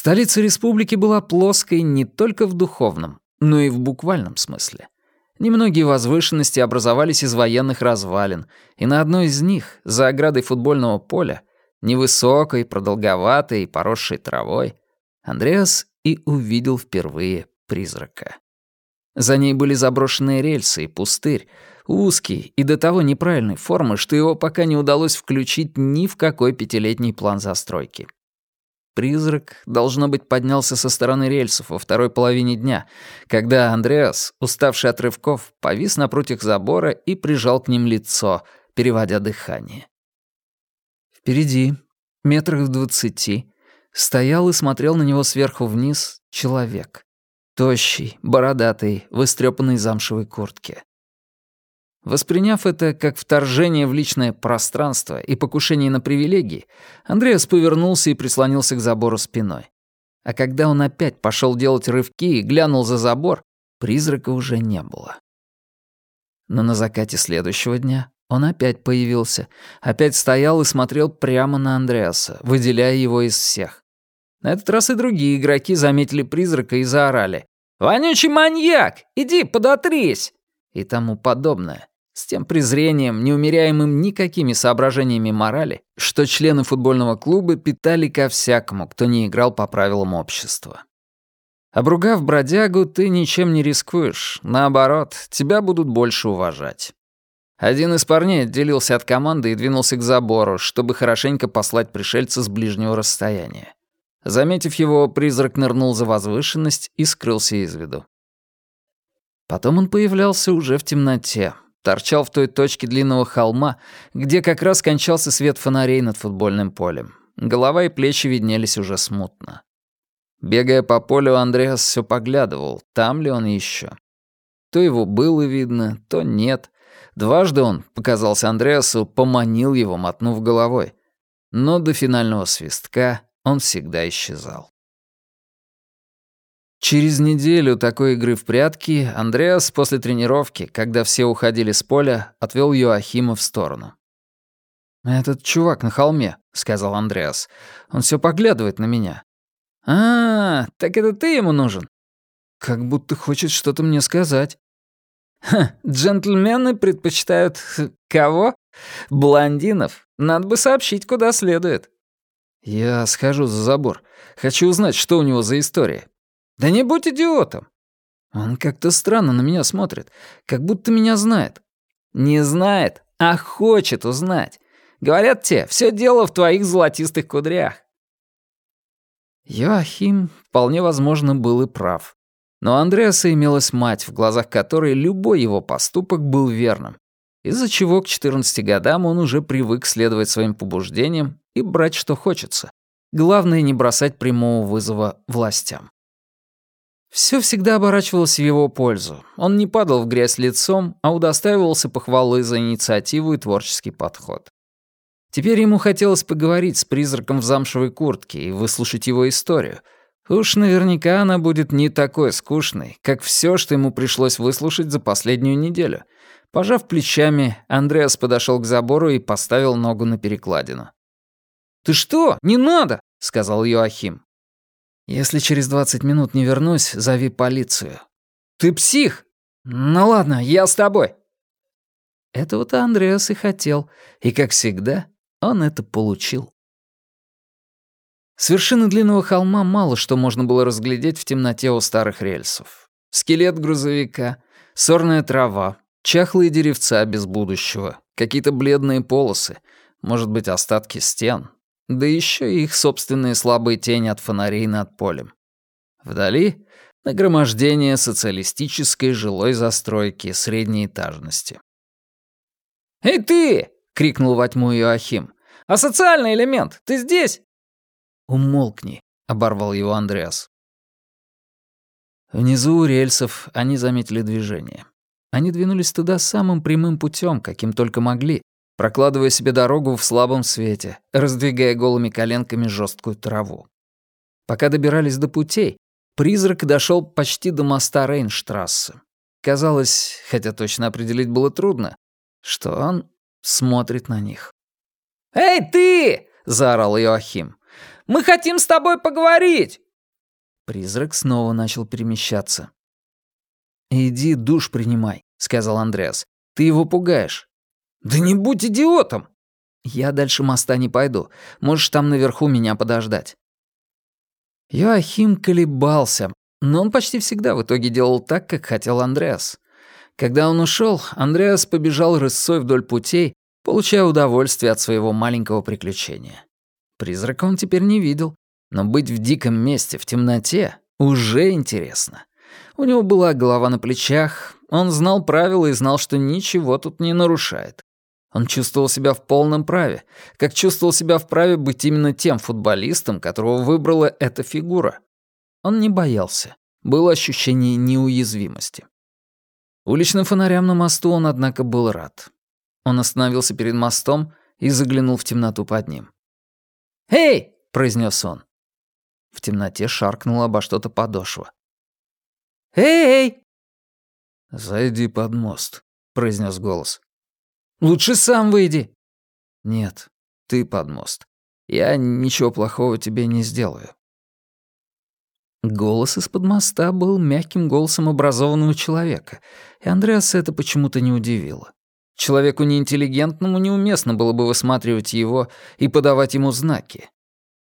Столица республики была плоской не только в духовном, но и в буквальном смысле. Немногие возвышенности образовались из военных развалин, и на одной из них, за оградой футбольного поля, невысокой, продолговатой и поросшей травой, Андреас и увидел впервые призрака. За ней были заброшенные рельсы и пустырь, узкий и до того неправильной формы, что его пока не удалось включить ни в какой пятилетний план застройки. Призрак, должно быть, поднялся со стороны рельсов во второй половине дня, когда Андреас, уставший от рывков, повис напротив забора и прижал к ним лицо, переводя дыхание. Впереди, метрах в двадцати, стоял и смотрел на него сверху вниз человек. Тощий, бородатый, в истрёпанной замшевой куртке. Восприняв это как вторжение в личное пространство и покушение на привилегии, Андреас повернулся и прислонился к забору спиной. А когда он опять пошел делать рывки и глянул за забор, призрака уже не было. Но на закате следующего дня он опять появился, опять стоял и смотрел прямо на Андреаса, выделяя его из всех. На этот раз и другие игроки заметили призрака и заорали «Вонючий маньяк! Иди, подотрись!» И тому подобное, с тем презрением, неумеряемым никакими соображениями морали, что члены футбольного клуба питали ко всякому, кто не играл по правилам общества. Обругав бродягу, ты ничем не рискуешь. Наоборот, тебя будут больше уважать. Один из парней отделился от команды и двинулся к забору, чтобы хорошенько послать пришельца с ближнего расстояния. Заметив его, призрак нырнул за возвышенность и скрылся из виду. Потом он появлялся уже в темноте, торчал в той точке длинного холма, где как раз кончался свет фонарей над футбольным полем. Голова и плечи виднелись уже смутно. Бегая по полю, Андреас все поглядывал, там ли он еще. То его было видно, то нет. Дважды он, показался Андреасу, поманил его, мотнув головой. Но до финального свистка он всегда исчезал. Через неделю такой игры в прятки Андреас после тренировки, когда все уходили с поля, отвел Йоахима в сторону. «Этот чувак на холме», — сказал Андреас. «Он все поглядывает на меня». «А, так это ты ему нужен?» «Как будто хочет что-то мне сказать». «Ха, джентльмены предпочитают... кого? Блондинов. Надо бы сообщить, куда следует». «Я схожу за забор. Хочу узнать, что у него за история. «Да не будь идиотом!» Он как-то странно на меня смотрит, как будто меня знает. Не знает, а хочет узнать. Говорят те, все дело в твоих золотистых кудрях. Йоахим, вполне возможно, был и прав. Но Андреаса имелась мать, в глазах которой любой его поступок был верным, из-за чего к 14 годам он уже привык следовать своим побуждениям и брать, что хочется. Главное, не бросать прямого вызова властям. Все всегда оборачивалось в его пользу. Он не падал в грязь лицом, а удостаивался похвалы за инициативу и творческий подход. Теперь ему хотелось поговорить с призраком в замшевой куртке и выслушать его историю. Уж наверняка она будет не такой скучной, как все, что ему пришлось выслушать за последнюю неделю. Пожав плечами, Андреас подошел к забору и поставил ногу на перекладину. «Ты что? Не надо!» — сказал Йоахим. Если через 20 минут не вернусь, зови полицию. Ты псих? Ну ладно, я с тобой. Этого-то Андреас и хотел, и, как всегда, он это получил. С вершины длинного холма мало что можно было разглядеть в темноте у старых рельсов. Скелет грузовика, сорная трава, чахлые деревца без будущего, какие-то бледные полосы, может быть, остатки стен, да еще и их собственные слабые тени от фонарей над полем. Вдали — нагромождение социалистической жилой застройки средней этажности. «Эй ты!» — крикнул во тьму Иоахим. А социальный элемент, ты здесь?» «Умолкни», — оборвал его Андреас. Внизу у рельсов они заметили движение. Они двинулись туда самым прямым путем, каким только могли, прокладывая себе дорогу в слабом свете, раздвигая голыми коленками жесткую траву. Пока добирались до путей, призрак дошел почти до моста Рейнштрассе. Казалось, хотя точно определить было трудно, что он смотрит на них. «Эй, ты!» — заорал Иоахим. «Мы хотим с тобой поговорить!» Призрак снова начал перемещаться. «Иди душ принимай», — сказал Андреас. «Ты его пугаешь». «Да не будь идиотом!» «Я дальше моста не пойду. Можешь там наверху меня подождать». Йоахим колебался, но он почти всегда в итоге делал так, как хотел Андреас. Когда он ушел, Андреас побежал рысцой вдоль путей, получая удовольствие от своего маленького приключения. Призрака он теперь не видел, но быть в диком месте, в темноте, уже интересно. У него была голова на плечах, он знал правила и знал, что ничего тут не нарушает. Он чувствовал себя в полном праве, как чувствовал себя в праве быть именно тем футболистом, которого выбрала эта фигура. Он не боялся. Было ощущение неуязвимости. Уличным фонарям на мосту он, однако, был рад. Он остановился перед мостом и заглянул в темноту под ним. «Эй!» — произнес он. В темноте шаркнула обо что-то подошва. «Эй!» «Зайди под мост», — произнес голос. «Лучше сам выйди». «Нет, ты под мост. Я ничего плохого тебе не сделаю». Голос из-под моста был мягким голосом образованного человека, и Андреаса это почему-то не удивило. Человеку неинтеллигентному неуместно было бы высматривать его и подавать ему знаки.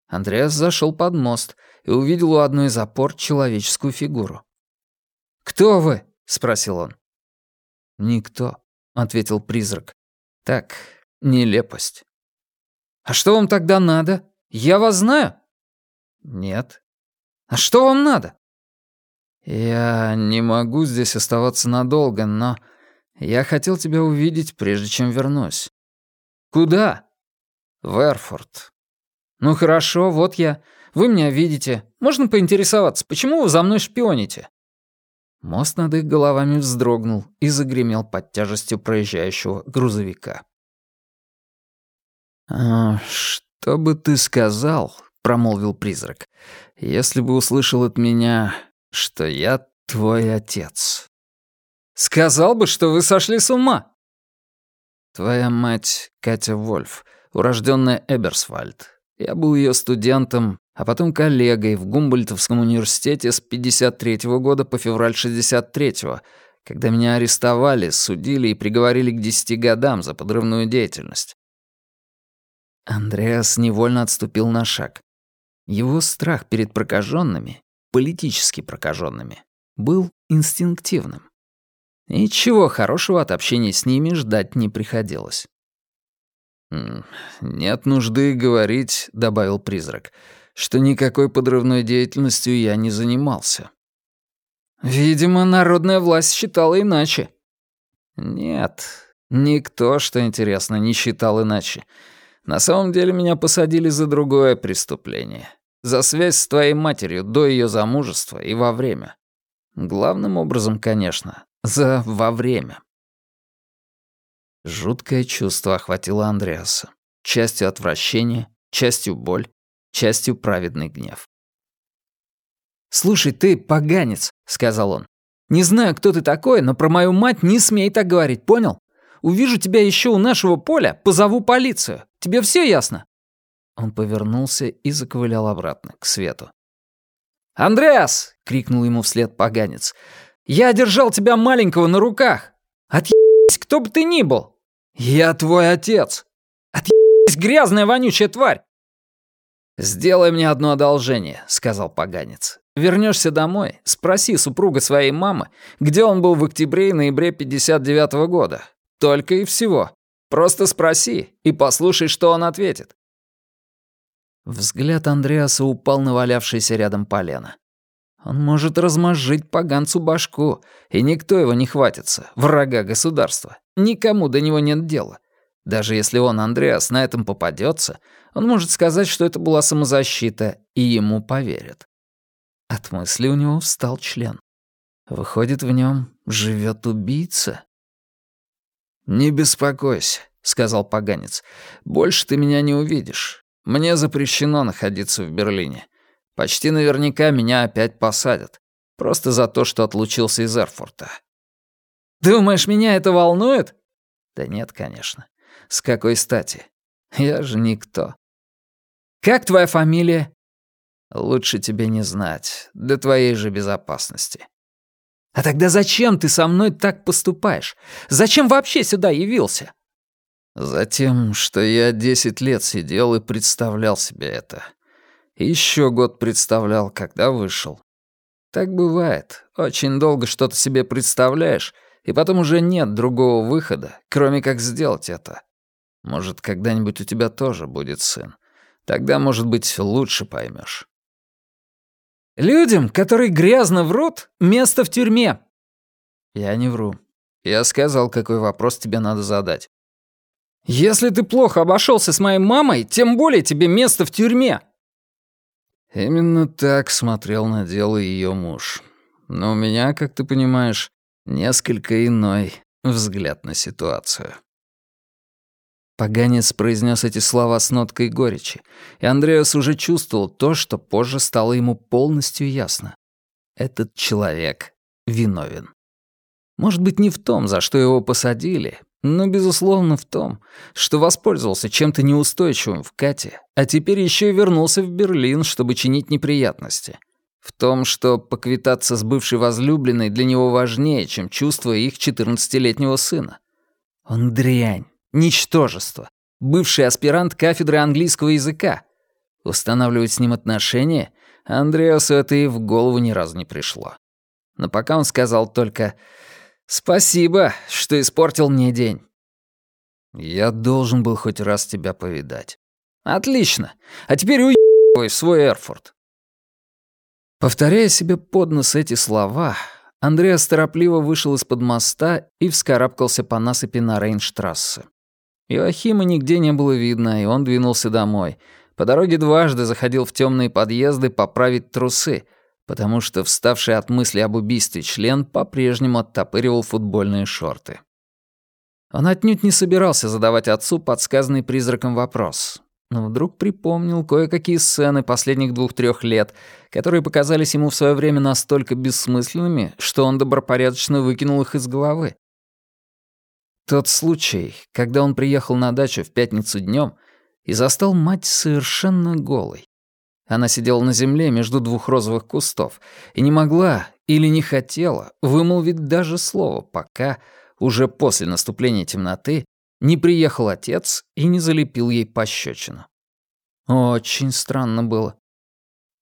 Андреас зашел под мост и увидел у одной из опор человеческую фигуру. «Кто вы?» — спросил он. «Никто», — ответил призрак. «Так, нелепость». «А что вам тогда надо? Я вас знаю?» «Нет». «А что вам надо?» «Я не могу здесь оставаться надолго, но я хотел тебя увидеть, прежде чем вернусь». «Куда?» «В Эрфорд». «Ну хорошо, вот я. Вы меня видите. Можно поинтересоваться, почему вы за мной шпионите?» Мост над их головами вздрогнул и загремел под тяжестью проезжающего грузовика. «А, «Что бы ты сказал?» — промолвил призрак. «Если бы услышал от меня, что я твой отец». «Сказал бы, что вы сошли с ума». «Твоя мать Катя Вольф, урожденная Эберсвальд. Я был ее студентом а потом коллегой в Гумбольтовском университете с 53 -го года по февраль 63-го, когда меня арестовали, судили и приговорили к 10 годам за подрывную деятельность. Андреас невольно отступил на шаг. Его страх перед прокаженными, политически прокаженными, был инстинктивным. Ничего хорошего от общения с ними ждать не приходилось. «Нет нужды говорить», — добавил призрак, — что никакой подрывной деятельностью я не занимался. Видимо, народная власть считала иначе. Нет, никто, что интересно, не считал иначе. На самом деле меня посадили за другое преступление. За связь с твоей матерью до ее замужества и во время. Главным образом, конечно, за во время. Жуткое чувство охватило Андреаса. Частью отвращение, частью боль, частью праведный гнев. «Слушай, ты поганец», — сказал он. «Не знаю, кто ты такой, но про мою мать не смей так говорить, понял? Увижу тебя еще у нашего поля, позову полицию. Тебе все ясно?» Он повернулся и заковылял обратно, к свету. «Андреас!» — крикнул ему вслед поганец. «Я держал тебя маленького на руках! Отъебись, кто бы ты ни был! Я твой отец! Отъебись, грязная вонючая тварь! «Сделай мне одно одолжение», — сказал поганец. Вернешься домой, спроси супруга своей мамы, где он был в октябре и ноябре 59 -го года. Только и всего. Просто спроси и послушай, что он ответит». Взгляд Андреаса упал на валявшееся рядом полено. Он может размозжить поганцу башку, и никто его не хватится, врага государства. Никому до него нет дела. Даже если он, Андреас, на этом попадется, он может сказать, что это была самозащита, и ему поверят. От мысли у него встал член. Выходит, в нем живет убийца. «Не беспокойся», — сказал поганец. «Больше ты меня не увидишь. Мне запрещено находиться в Берлине. Почти наверняка меня опять посадят. Просто за то, что отлучился из Эрфурта». «Думаешь, меня это волнует?» «Да нет, конечно. С какой стати? Я же никто». «Как твоя фамилия?» «Лучше тебе не знать. Для твоей же безопасности». «А тогда зачем ты со мной так поступаешь? Зачем вообще сюда явился?» «Затем, что я десять лет сидел и представлял себе это. Еще год представлял, когда вышел. Так бывает. Очень долго что-то себе представляешь, и потом уже нет другого выхода, кроме как сделать это. Может, когда-нибудь у тебя тоже будет сын. Тогда, может быть, лучше поймешь. Людям, которые грязно врут, место в тюрьме. Я не вру. Я сказал, какой вопрос тебе надо задать. Если ты плохо обошелся с моей мамой, тем более тебе место в тюрьме. Именно так смотрел на дело ее муж. Но у меня, как ты понимаешь, несколько иной взгляд на ситуацию. Поганец произнес эти слова с ноткой горечи, и Андреас уже чувствовал то, что позже стало ему полностью ясно. Этот человек виновен. Может быть, не в том, за что его посадили, но, безусловно, в том, что воспользовался чем-то неустойчивым в Кате, а теперь еще и вернулся в Берлин, чтобы чинить неприятности. В том, что поквитаться с бывшей возлюбленной для него важнее, чем чувство их 14-летнего сына. Он дрянь, Ничтожество. Бывший аспирант кафедры английского языка. Устанавливать с ним отношения Андреасу это и в голову ни разу не пришло. Но пока он сказал только «Спасибо, что испортил мне день». «Я должен был хоть раз тебя повидать». «Отлично. А теперь уебывай свой Эрфурт». Повторяя себе под нос эти слова, Андреас торопливо вышел из-под моста и вскарабкался по насыпи на Рейнштрассе. Иоахима нигде не было видно, и он двинулся домой. По дороге дважды заходил в темные подъезды поправить трусы, потому что вставший от мысли об убийстве член по-прежнему оттопыривал футбольные шорты. Он отнюдь не собирался задавать отцу подсказанный призраком вопрос, но вдруг припомнил кое-какие сцены последних двух-трех лет, которые показались ему в свое время настолько бессмысленными, что он добропорядочно выкинул их из головы. Тот случай, когда он приехал на дачу в пятницу днем и застал мать совершенно голой. Она сидела на земле между двух розовых кустов и не могла или не хотела вымолвить даже слово, пока, уже после наступления темноты, не приехал отец и не залепил ей пощечину. Очень странно было.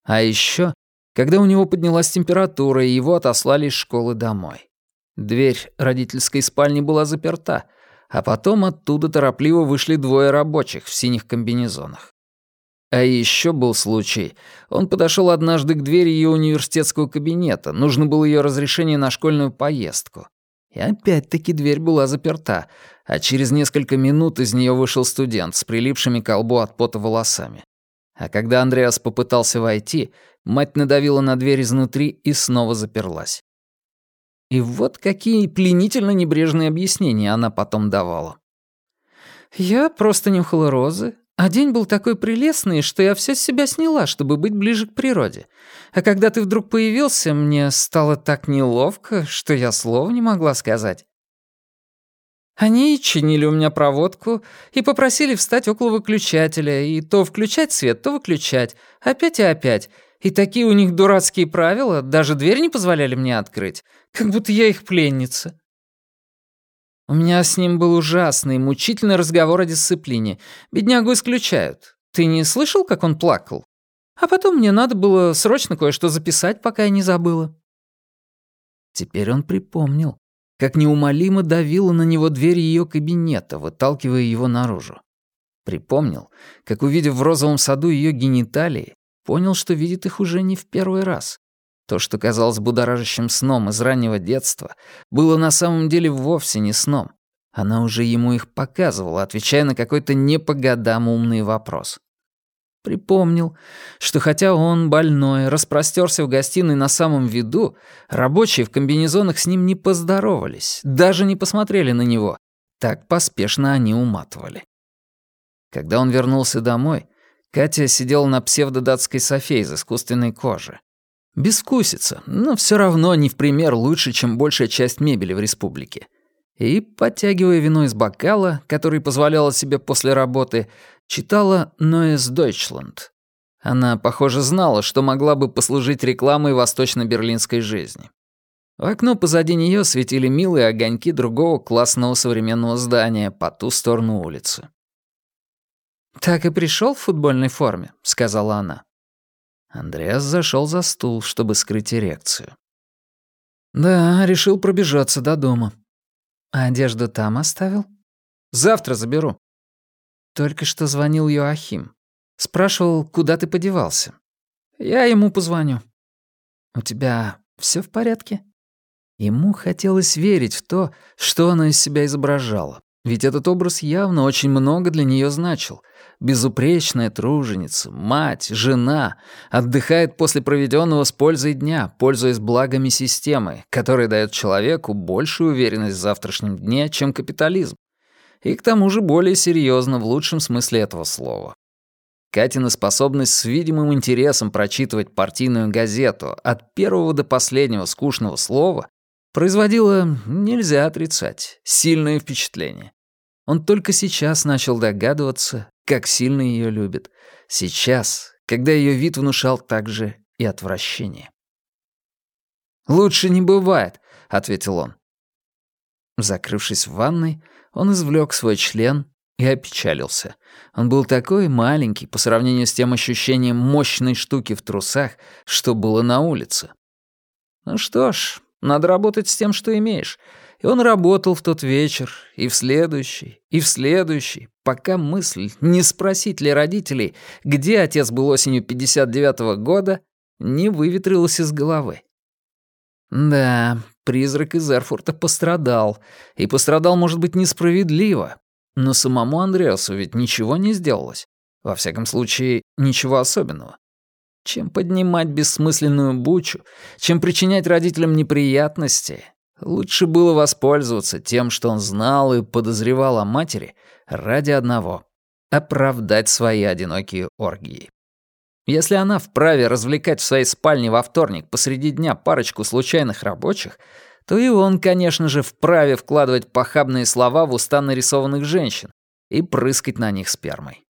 А еще, когда у него поднялась температура, и его отослали из школы домой. Дверь родительской спальни была заперта, а потом оттуда торопливо вышли двое рабочих в синих комбинезонах. А еще был случай. Он подошел однажды к двери ее университетского кабинета. Нужно было ее разрешение на школьную поездку. И опять-таки дверь была заперта, а через несколько минут из нее вышел студент с прилипшими к колбу от пота волосами. А когда Андреас попытался войти, мать надавила на дверь изнутри и снова заперлась. И вот какие пленительно небрежные объяснения она потом давала. «Я просто нюхала розы, а день был такой прелестный, что я все с себя сняла, чтобы быть ближе к природе. А когда ты вдруг появился, мне стало так неловко, что я слова не могла сказать». Они чинили у меня проводку и попросили встать около выключателя, и то включать свет, то выключать, опять и опять, и такие у них дурацкие правила, даже дверь не позволяли мне открыть, как будто я их пленница. У меня с ним был ужасный, мучительный разговор о дисциплине. Беднягу исключают. Ты не слышал, как он плакал? А потом мне надо было срочно кое-что записать, пока я не забыла. Теперь он припомнил, как неумолимо давила на него дверь ее кабинета, выталкивая его наружу. Припомнил, как, увидев в розовом саду ее гениталии, понял, что видит их уже не в первый раз. То, что казалось будоражащим сном из раннего детства, было на самом деле вовсе не сном, Она уже ему их показывала, отвечая на какой-то не по годам умный вопрос. Припомнил, что хотя он, больной, распростерся в гостиной на самом виду, рабочие в комбинезонах с ним не поздоровались, даже не посмотрели на него. Так поспешно они уматывали. Когда он вернулся домой, Катя сидела на псевдодатской софе из искусственной кожи. Бескусица, но все равно не в пример лучше, чем большая часть мебели в республике. И, подтягивая вино из бокала, который позволяла себе после работы, читала «Ноэс Дойчланд». Она, похоже, знала, что могла бы послужить рекламой восточно-берлинской жизни. В окно позади нее светили милые огоньки другого классного современного здания по ту сторону улицы. «Так и пришел в футбольной форме», — сказала она. Андреас зашел за стул, чтобы скрыть эрекцию. «Да, решил пробежаться до дома». «А одежду там оставил?» «Завтра заберу». Только что звонил Йоахим. Спрашивал, куда ты подевался. Я ему позвоню. «У тебя все в порядке?» Ему хотелось верить в то, что она из себя изображала. Ведь этот образ явно очень много для нее значил. Безупречная труженица, мать, жена, отдыхает после проведенного с пользой дня, пользуясь благами системы, которая дает человеку большую уверенность в завтрашнем дне, чем капитализм. И к тому же более серьезно в лучшем смысле этого слова. Катина способность с видимым интересом прочитывать партийную газету от первого до последнего скучного слова производила, нельзя отрицать, сильное впечатление. Он только сейчас начал догадываться, как сильно ее любит. Сейчас, когда ее вид внушал также и отвращение. «Лучше не бывает», — ответил он. Закрывшись в ванной, он извлек свой член и опечалился. Он был такой маленький по сравнению с тем ощущением мощной штуки в трусах, что было на улице. Ну что ж, надо работать с тем, что имеешь. И он работал в тот вечер, и в следующий, и в следующий, пока мысль, не спросить ли родителей, где отец был осенью 59-го года, не выветрилась из головы. Да, призрак из Эрфурта пострадал, и пострадал, может быть, несправедливо, но самому Андреасу ведь ничего не сделалось. Во всяком случае, ничего особенного. Чем поднимать бессмысленную бучу, чем причинять родителям неприятности, лучше было воспользоваться тем, что он знал и подозревал о матери, ради одного — оправдать свои одинокие оргии. Если она вправе развлекать в своей спальне во вторник посреди дня парочку случайных рабочих, то и он, конечно же, вправе вкладывать похабные слова в уста нарисованных женщин и прыскать на них спермой.